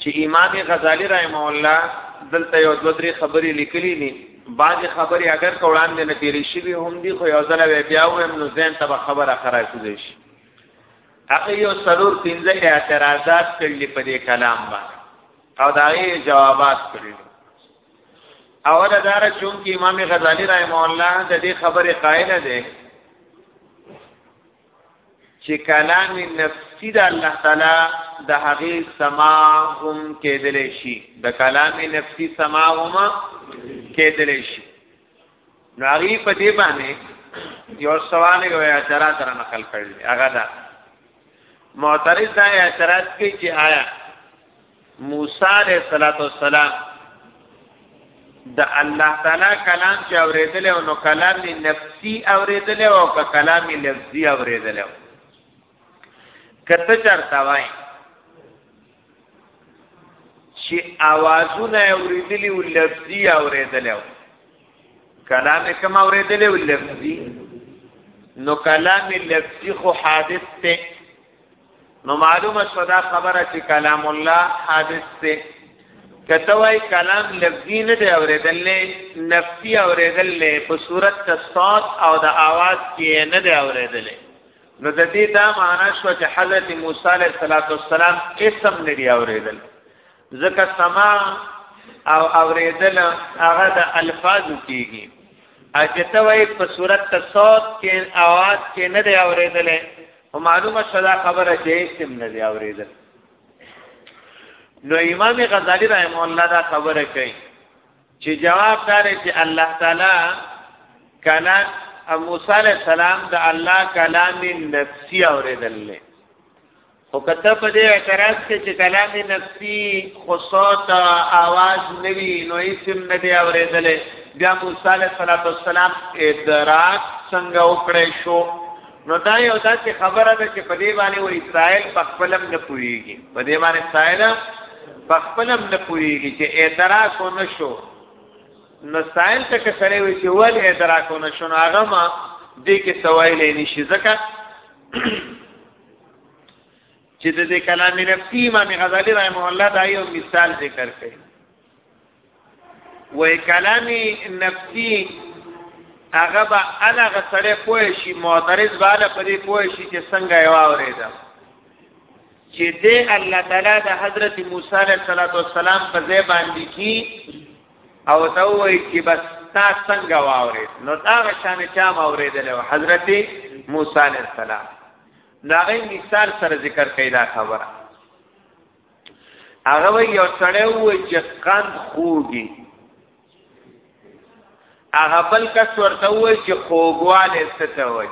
چې امام غزالی رحم الله دلته یو دوه درې خبرې لیکلې دي بعض خبرې اگر کوړان نه تیرې شي به هم دي خو یو ځل بیا وایم نو زین ته خبره خراب کړي شي هغه یو سرور پنځه اعتراضات کړل په دې کلام باندې او دا یې جوابات کړی اول دار چون کې امام غزالی رحم الله د دې خبره قائل دی چې کلام نفسي د الله تعالی د هغه سما هم کېدل شي د کلام نفسي سما هم کېدل شي نو هغه په دې باندې یو سوال یو اعتراض را نقل کړل هغه دا معترض دا اعتراض کوي چې آیا موسی علیہ الصلوۃ والسلام د الله تعالی کلام چې اوریدل او نو کلام نفسي اوریدل او که کلام لفظي اوریدل کته چرته وای چې اوازونه اوریدلی او لفظي اوریدل او کلام کما اوریدل او لفظي نو کلام لفظي خو حادث ته نو معلومه شو دا خبره چې کلام الله حادث ته کته وای کلام لفظي نه دی اوریدل نه نفسي اوریدل نه په صورت تصاد او د आवाज کې نه دی اوریدل نه نو د دې دا معنا شو چې حضرت موسی علیه السلام اسم نه دی اوریدل ځکه سما او اوریدل هغه د الفاظ کیږي اجته وای په صورت ته صوت کې आवाज کې نه دی اوریدل او معلومه شدا خبره چې اسم نه دی اوریدل نو امام غزالی رحم الله دا خبره کوي چې جواب دار چې الله تعالی کلام موسی علی السلام د الله کلام نفسي اوریدل نه خو کته په دې اعتراض کې چې کلام نفسي خو صوت आवाज نوي نو اسم نه دی اوریدل بیا موسی علی السلام ادراک څنګه وکړې شو نو دا یو داسې خبره ده چې په دې باندې و اسرائیل په خپلم نه پويږي په دې باندې اسرائیل په خپلم نه پويږي چې اعتراض ونه شو نو سائل ته که سره وي چې ول اعتراض ونه شو نو هغه ما دې کې سوایل نه شي ځکه چې د دې کلام نفسي امام غزالی رحمه الله دا یو مثال ذکر کړي وې کلامي نفسي هغه به هغه سره پوه شي معترض بالا په دې پوه شي چې څنګه یې واورېده چې دې الله تعالی د حضرت موسی علیه السلام په ځای باندې کی او ته وایي چې بس تا څنګه واورېد نو دا شان چا واورېدل حضرت موسی علیه السلام دا غي مثال سره ذکر کړي دا خبره هغه وی یو سړی وای چې قند خوږي هغه بل کس ورته وای چې خوږواله څه ته وای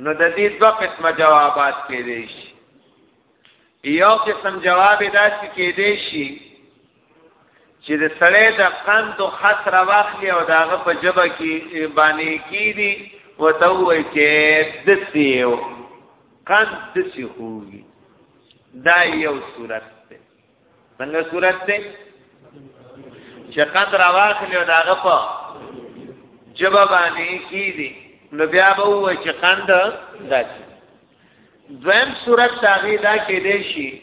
نو د دې دوه قسمه جوابات کېدې شي یو قسم جواب داسې کېدې شي چې د سړې د قند او خسر واخلي او داغه په جبه کې باندې کیدی وتوي چې دسیو قند دسی خوږي دا یو صورت ده څنګه صورت ده چې قند را واخلي او داغه په جبه باندې کیدی نو بیا به و چې قند داسي دویم صورت تاغي دا کې دی شي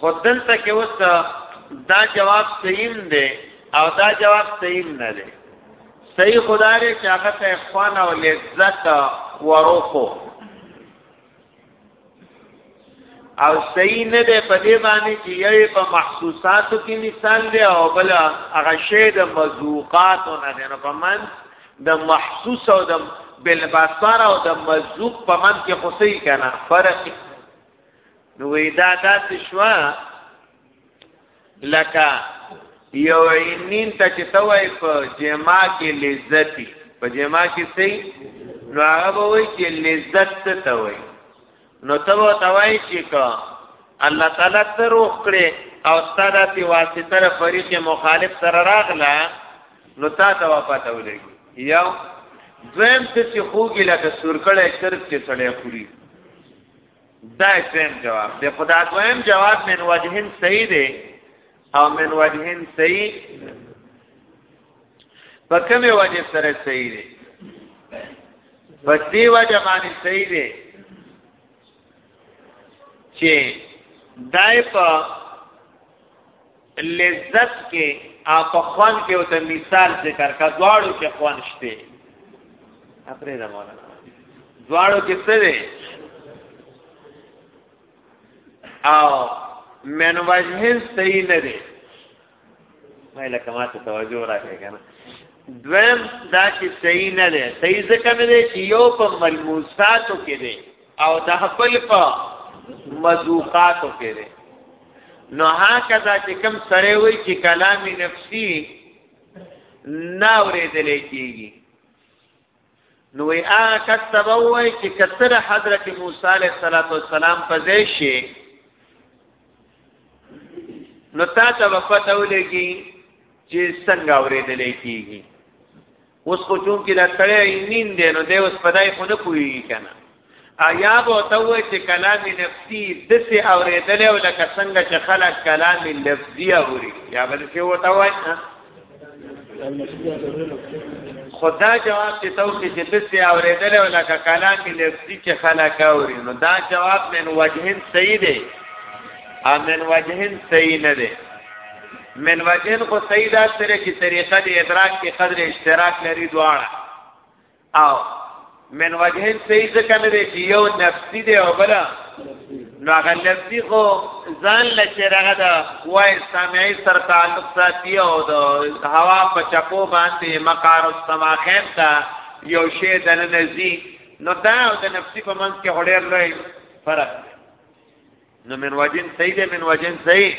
خودن ته کې اوس دا جواب صحیح دی او دا جواب صحیح نه دی صحیح خدای چې هغه ته اخوان او لذت وروخو او صحیح نه دی په دې باندې چې یې په محسوساتو کې مثال دی او بل هغه شی د مذوقات نه دی نو په من د محسوس او د بل بصر او د مذوق په من کې خو صحیح کنه فرق نو دا داسې شوه لکه یو عینین ته چې ته وای په جما کې لذتي په جما کې سي نو هغه به وای چې لذت څه ته وای نو ته به ته وای چې کا الله تعالی ته روح کړې او ستاره په واسطه را فريق مخالف سره راغله نو تا ته وپته ولګي یو دویم څه چې خوګی لکه سورکړې شرط کې سړې خوري دا دویم جواب دی خدا دویم جواب من وجهن صحیح دی او من وجهن صحیح په کومه وجه سره صحیح دی په دې وجه باندې صحیح دی چې دای په لذت کې اپ خوان کې او ته مثال ذکر کا دواړو کې خوان شته اپرې دا مولانا دواړو کې څه دی او من وجه صحیح نه دی مې لکه ما ته توجه راکې کنه دویم دا چې صحیح نه دی صحیح ځکه مې دی چې یو په ملموساتو کې دی او د خپل په مذوقاتو کې دی نو هکذا چې کم سره وي چې کلام نفسي نه اورېدل کېږي نو ای ا کتب وای چې کثر حضرت موسی علیه السلام په ځای شي نو تا ته په پته ولګي چې څنګه اورېدل کېږي اوس خو چون کې دا سړی نین دی نو دی اوس پدای خو نه کوي کنه آیا به ته وای چې کلام نفسي د څه اورېدل او لکه څنګه چې خلک کلام لفظي اوري یا بل څه وته وای خدا جواب چې تو کې چې د څه اورېدل او لکه کلام لفظي چې خلک اوري نو دا جواب من وجهن صحیح دی امن وجهن صحیح نه دی من وجهن خو صحیح دا سره چې طریقه د ادراک کې قدر اشتراک لري دواړه او من وجهن صحیح ځکه نه دی چې یو نفسي دی او بل نو هغه نفسي خو ځان له چې هغه د وای سامعي سره تعلق ساتي او د هوا په چپو باندې مقار السماخین ته یو شی د نزي نو دا او د نفسي په منځ کې هډیر لوی فرق دی نو من وجن صحیح دی من وجن صحیح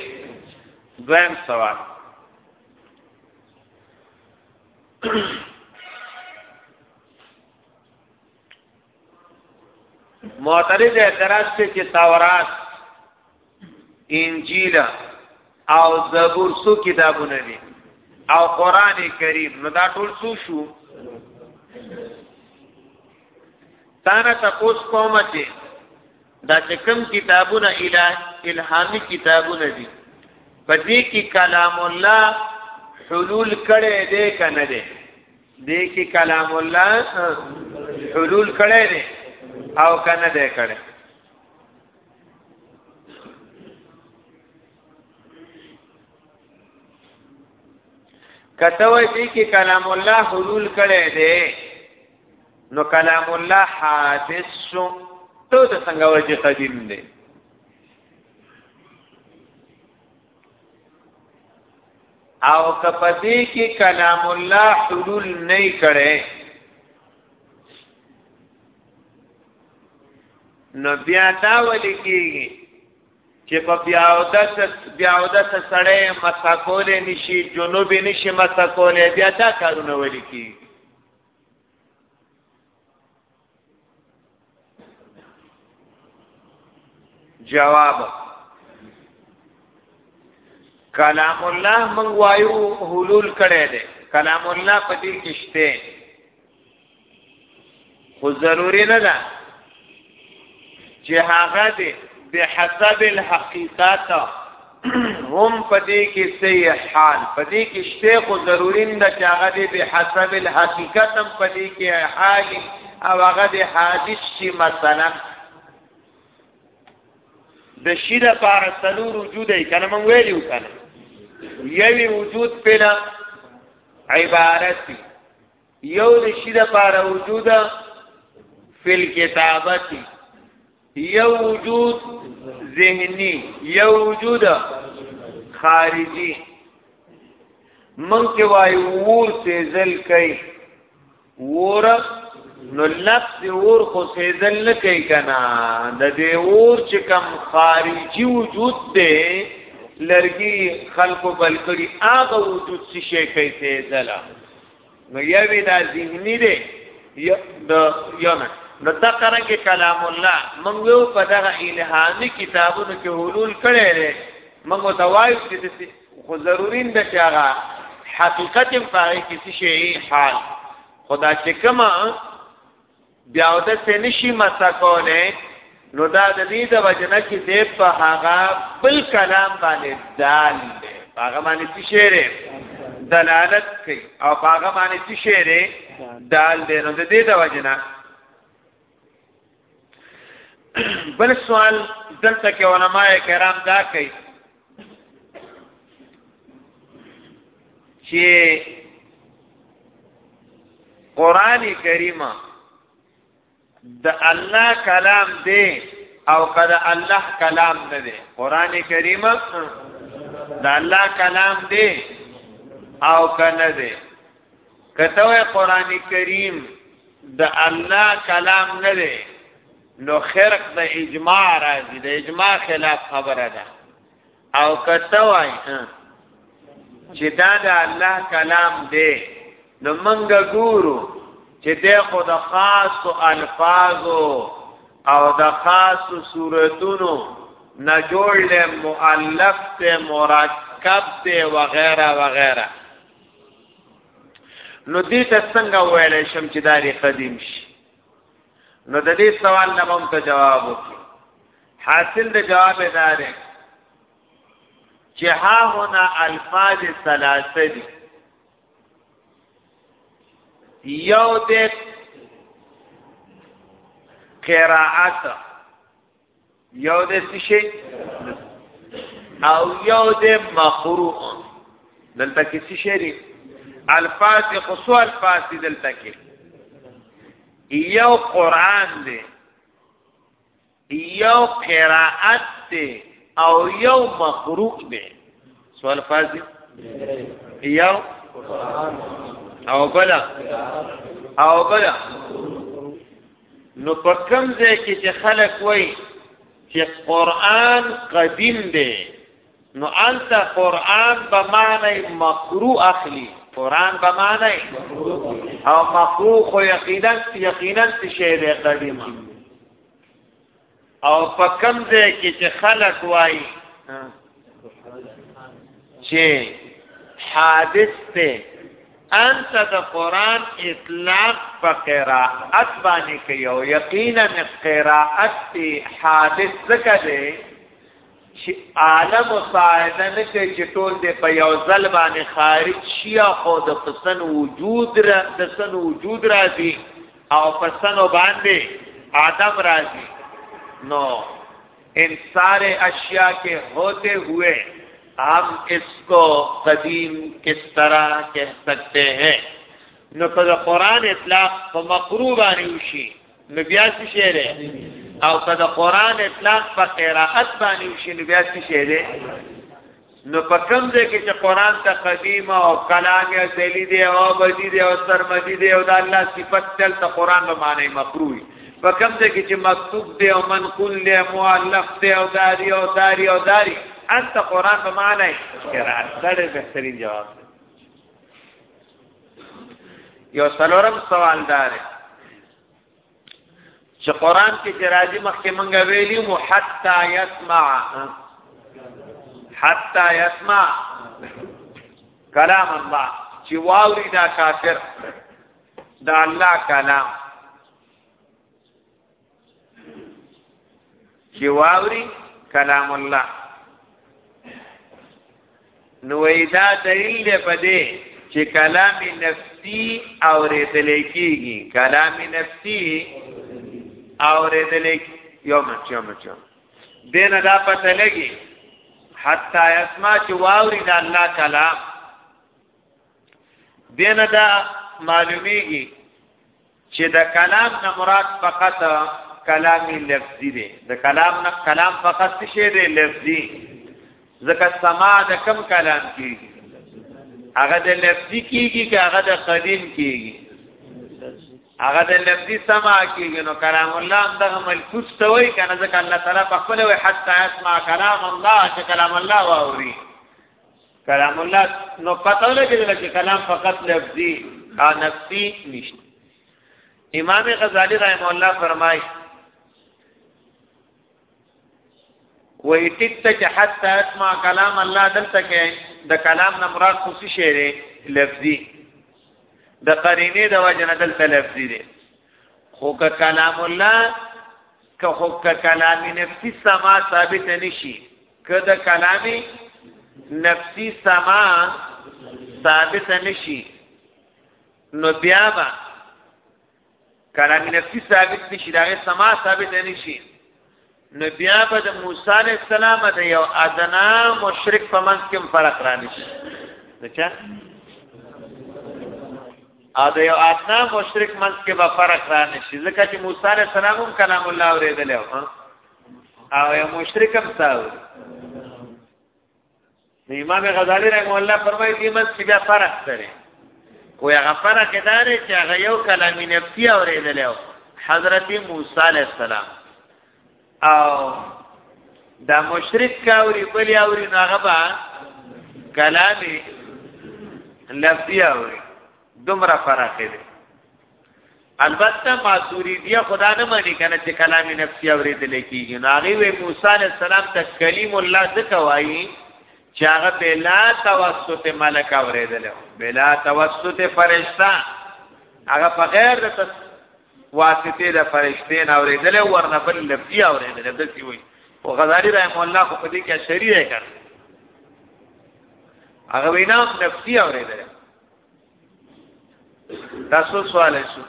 دویم سوال معترض اعتراض ته چې تورات انجیل او زبور سو کتابونه دي او قران کریم نو دا ټول سو شو تانا تاسو کوم چې دا چې کوم کتابونه الہ الهامي کتابونه دي په دې کې کلام الله حلول کړي دې کنه دې دې کې کلام الله حلول کړي دې او کنه دې کړي کته وای دې کې کلام الله حلول کړي دې نو کلام الله حادث شو ته د څنګه وجه قدیم دی او کپدې کې کلام الله حلول نه کړي نو بیا دا ولي کېږي چې په بیاودس بیاودس سړی مسا کولې نشي جنوب نشي مسا کولې بیا دا کارونه ولي کېږي جواب کلام الله من وایو حلول کړي دي کلام الله په دې کې شته خو ضروری نه ده چې هغه دې بحسب الحقیقت هم پدې کې صحیح حال پدې کې شته خو ضروری نه چې هغه دې بحسب الحقیقت هم پدې کې حال او هغه دې حادث شي مثلا د شیر لپاره سلور وجود یې کنه مونږ ویلو کنه یوی وجود پیدا عبارت دی یو د شی د پاره وجود فل کتابتی یو وجود ذهنی یو وجود خارجی من کې وای ور سیزل کوي ور نو لفظ ور خو سیزل نه کوي کنه د دې ور چې کم خارجي وجود دی لرګي خلقو بلکړي هغه وجود چې شي کوي سیزل نو یوی دا ذهنی دی د یونه نو دا قرانګه کلام الله موږ یو په دغه الهامي کتابونو کې حلول کړي لري موږ ته وایو چې خو ضروري ده چې هغه حقیقت په هغه کې شي حال خدا چې کما بیا د سنشي مسکونه نو دا د دې د وجنه چې دې په هغه بل کلام باندې دال دی هغه باندې څه شعر دلالت کوي او هغه باندې څه شعر دال دی نو د دې د وجنه بل سوال دلته کې علما کرام دا کوي چې قران کریم د الله کلام دی او کله الله کلام نه دی قران کریم د الله کلام دی او کنه دی کته قران کریم د الله کلام نه دی نو خرق د اجماع راځي د اجماع خلاف خبره ده او کته وای چې دا د الله کلام دی نو منګ ګورو چې د خو د خاص الفاظو او د خاص صورتونو نه جوړ له مؤلف ته مرکب ته وغیرہ وغیرہ نو دې ته څنګه ویل شم چې دا قدیم شي نو د دې سوال نه هم ته جواب وکړي حاصل د جواب دار چې ها هنا الفاظ ثلاثه دي یو د قراءت یو د سشي او یو د مخروق دلته کې سشي لري الفاظ خصو الفاظ دلته کې یو قران دی یو قراءت دی او یو مخروق دی سوال فاز یو او بلا او بلا نو په کوم ځای کې چې خلک وایي چې قران قدیم دی نو انت قران به معنی مکروه اخلي قران به معنی او مکروه خو یقینا یقینا شی دی قدیم او په کم ځای کې چې خلک وای چې حادث ته انت د قران اطلاق په قراءت باندې کوي او یقینا قراءت حادث څه کوي چې اعلی مساعده نه کوي چې ټول دې په یو ځل باندې خارج شي او د پسن وجود را د سن وجود راځي او پسن باندې آدم راځي نو ان سارے اشیاء کے ہوتے ہوئے ہم اس کو قدیم کس طرح کہہ سکتے ہیں نو په قرآن اطلاق په مقروبانی وشي نو بیا څه شی دی او که د قران اطلاق په قرائت باندې وشي نو بیا څه شی دی نو په کوم ځای کې چې قران ته قدیم او کلام یا ذلی دی او بدی دی او سرمدی دی او د الله صفت تل ته قران به معنی مکروه په کوم ځای کې چې مکتوب دی او منقول دی مؤلف دی او داری او داری او داری انت قران به معنی قرائت دا ډېر بهترین جواب یو سلورم سوال دار چې قران کې چې راځي مخکې مونږه ویلی مو حتا یسمع حتا یسمع کلام الله چې واوري دا کافر دا الله کلام چې واوري کلام الله نو دا دلیل دی په دې چې کلام نفسي اورېدل کېږي کلام نفسي اورېدل یو مچ یو مچ دینه دا پته لګي حتا اسما چې واوري د الله کلام دینه دا معلومیږي چې د کلام نه مراد فقط کلامی لفظی دی د کلام نه کلام فقط څه شی دی لفظی ځکه سما د کم کلام کیږي هغه د لفظی کیږي که هغه د قدیم کیږي هغه د لفظی سما کیږي نو کلام الله هم دغه ملکوت ته وایي کنه ځکه الله تعالی په خپل وایي حتی اسمع کلام الله چې کلام الله واوري کلام الله نو پته لګیدل چې کلام فقط لفظي او نفسي نشته امام غزالی رحم الله فرمایي وې ټیک ته چې حتی اسمع کلام الله دلته کې د کلام نه مراد خو څه شی دی لفظي د قرینه د وجنه دلته لفظي دی خو که کلام الله که خو که کلام نفسي سما ثابت نشي که د کلامی نفسی سما ثابت نشي نو بیا به کلامی نفسی ثابت نشي دا غي سما ثابت نشي نو بیا به د موسی علی السلام د یو ادنا مشرک په منځ کې فرق را نشي دچا ا د یو ادنا مشرک منځ کې به فرق را نشي ځکه چې موسی علی السلام هم کلام الله اوریدل او او یو مشرک هم تاو دی امام غزالی رحمه الله فرمایي دې مز کې بیا فرق سره کو هغه فرق دار چې هغه یو کلام نفسي اورېدل او حضرت موسی علی السلام او دا مشرک کاوري بل اوري نو هغه با کلامي لفظي اوري دومره فرق دی البته ماتوریدیه خدا نه مانی کنه چې کلام نفسی اوریدل کیږي نو هغه وی موسی علی السلام ته کلیم الله ذکر وایي چې هغه بلا توسط ملک اوریدل بلا توسط فرشتہ هغه په غیر د واسطه د فرشتې نه اوریدل ورنه بل لفظي اوریدل د سی وی او غزالی رحم الله خو په دې کې شریعه کړ هغه وینا نفسی اوریدل تاسو سوال شو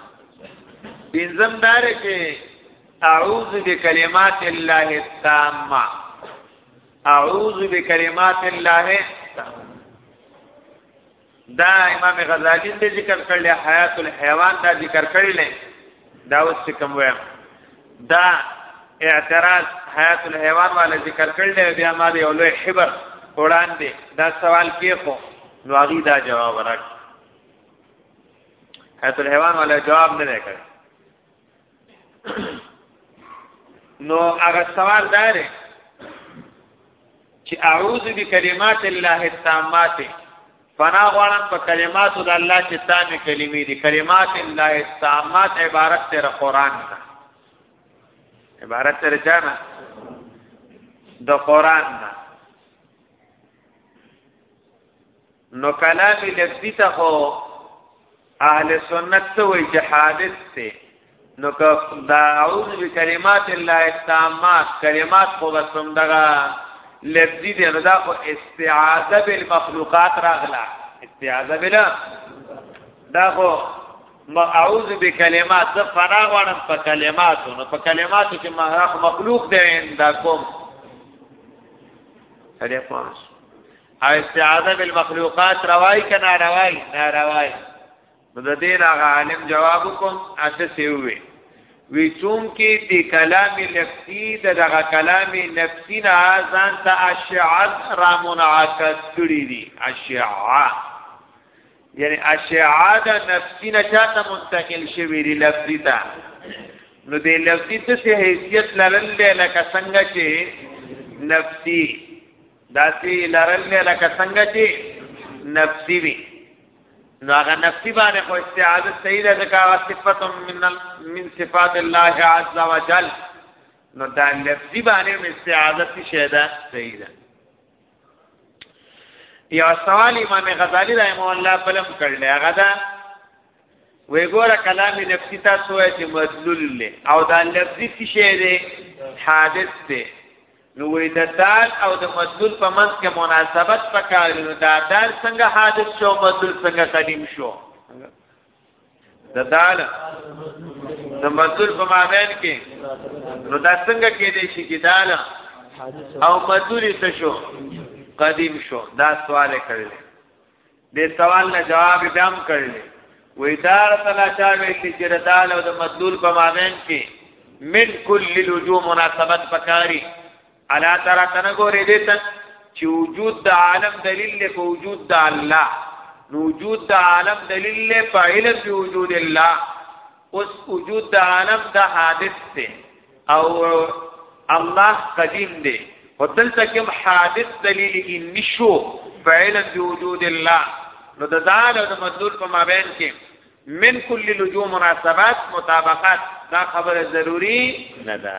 پنځم دار چې اعوذ بکلمات الله التامه اعوذ بکلمات الله دا امام غزالی دې ذکر کړل حیات الحیوان دا ذکر کړل دا اوس چې کوم وایم دا اعتراض حیات الحیوان والا ذکر کړل دی بیا ما دی اولوی حبر وړاندې دا سوال کې خو نو هغه دا جواب ورک حیات الحیوان والا جواب نه راکړ نو هغه سوال دا دی چې اعوذ بکلمات الله التامات فنا غواړم په کلماتو د الله چې تامه کلمې دي کلمات الله استعمات عبارت تر قران نه عبارت تر چانه د قران نه نو کلام لفظی ته خو اهل سنت ته وی چې حادث ته نو که دا اعوذ بکلمات الله التامات کلمات خو بسم دغه لفظی دی نو دا خو استعاذه بالمخلوقات راغلا استعاذه بلا دا خو ما اعوذ بکلمات ز فنا غوړم په کلماتو نو په کلماتو کې مخلوق دی دا کوم سړی پوه او استعاذه بالمخلوقات روای کنا روای نه روای نو د دین هغه عالم جواب کوم اته سی وی وی چون کې د کلام لفظي د دغه کلام نفسي نه ځان ته اشعه را منعکس کړی دي اشعه یعنی اشعه د نفسي نه چاته منتقل شوی دی لفظي ته نو د لفظي څه حیثیت لرل لکه څنګه چې نفسي داسې لرل نه لکه څنګه چې نفسي وي نو هغه نفسي باندې خو استعاذه صحیح ده ځکه هغه صفت من من صفات الله عز وجل نو دا نفسي باندې استعاذه څه ده صحیح ده یو سوال امام غزالی رحمه الله فلم کړل هغه دا وی ګوره کلام نفسي تاسو چې مدلول له او دا لفظي څه دی حادث دی نو وی د دال او د مدلول په منځ کې مناسبت پکار نو دا دال څنګه حادث شو مدلول څنګه قدیم شو د دال د مدلول په مابین کې نو دا څنګه کې دی شي چې دال او مدلول څه شو قدیم شو دا سوال کړل دې سوال نه جواب بیا هم کړل وې دار تعالی چا ویل چې ردال او د مدلول په مابین کې من کل لجو مناسبت پکاري الا ترى تنګورې دې ته چې وجود د عالم دلیل له وجود د الله نو وجود د عالم دلیل له فاعل په وجود الله اوس وجود د عالم د حادث ته او الله قدیم دی او دلته کوم حادث دلیل یې نشو فعلا بوجود الله نو د ځان او د مدلول په مابین کې من کل لجو مناسبات مطابقت دا خبره ضروری نه ده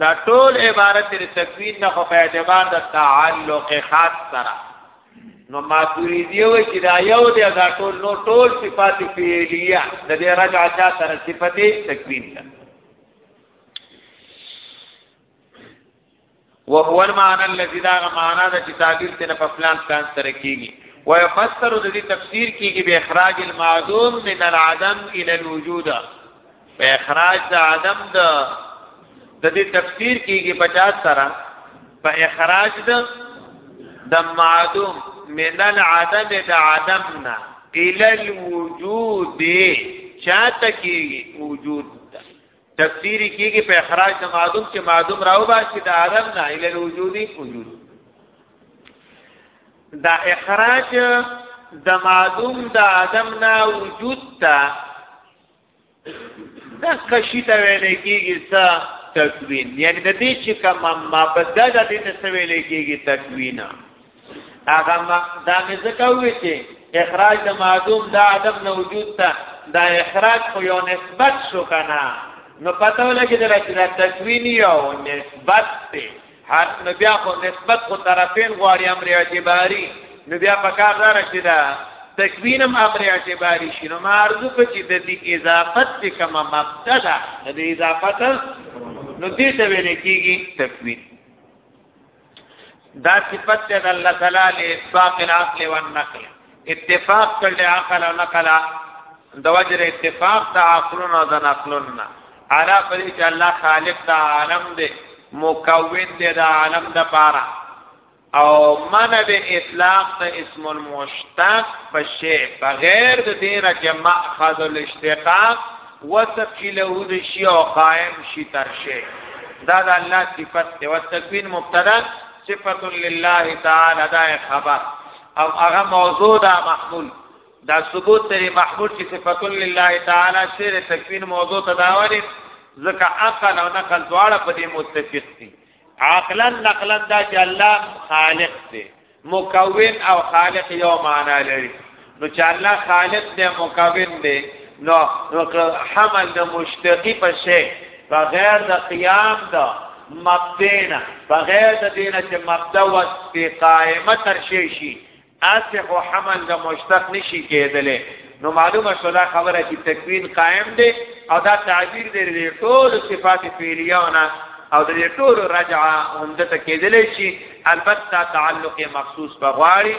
دا ټول عبارت د تکوین نه په اعتبار د تعلق خاص سره نو ماتوریدی و چې دا یو دی دا ټول نو ټول صفات فعلیه د دې رجع چا سره صفت تکوین ده وهو المعنى الذي دا معنا د تعبیر ته نه په پلان پلان سره کیږي ويفسر د دې تفسیر کیږي به اخراج المعدوم من العدم الى الوجود په اخراج د عدم د د دې تفسیر کیږي 50 سره په اخراج د د معدوم من العدم د عدمنا الى الوجود چاته کیږي وجود تفسیر کیږي په اخراج د معدوم چې معدوم راو باسي د عدم نه الى الوجود وجود دا اخراج د معدوم د عدم نه وجود ته دا کشی ته ویل کېږي څه تکوین یعنی د دې چې کوم مبدا د دې ته ویل کېږي تکوین هغه دا مې ځکه وې چې اخراج د معدوم د عدم نه وجود ته دا اخراج خو یو نسبت شو کنه نو پته ولګی دا چې دا تکوینی او نسبت دی هر نو بیا خو نسبت خو طرفین غواړي امر اعتباری نو بیا په کار دار چې دا تکوینم امر اعتباری شي نو معرضو په چې د دې اضافت څخه کما مبتدا د اضافت نو دې ته ویل کېږي تکوین دا صفت د الله تعالی له اطلاق العقل والنقل اتفاق کړل عقل او نقل د وجر اتفاق د عقلونو د نقلونو علا پرې چې الله خالق د عالم دی مکون دی د عالم د پاره او من به اطلاق د اسم المشتق په شی بغیر د دینه چې ماخذ الاشتقاق وصف کی له د شی او قائم شي تر شی دا د الله صفت دی او تکوین مبتدا صفت لله تعالی دا خبر او هغه موضوع دا محمول دا ثبوت تری محمول چې صفات لله تعالی شعر تکوین موضوع تداوله ځکه عقل او نقل دواړه په دې متفق دي عقلا نقلا دا چې الله خالق دی مکون او خالق یو معنا لري نو چې الله خالق دی مکون دی نو حمل د مشتقی په شی بغیر د قیام د مبدینا بغیر د دینه چې مبدا و په قائمه تر شي شي اسه او حمل د مشتق نشي کېدلې نو معلومه شو دا خبره چې تکوین قائم دی او دا تعبیر دی د ټول صفات فعلیونه او د ټول رجعه هم د تکیدلې شي البته تعلق مخصوص په غواړي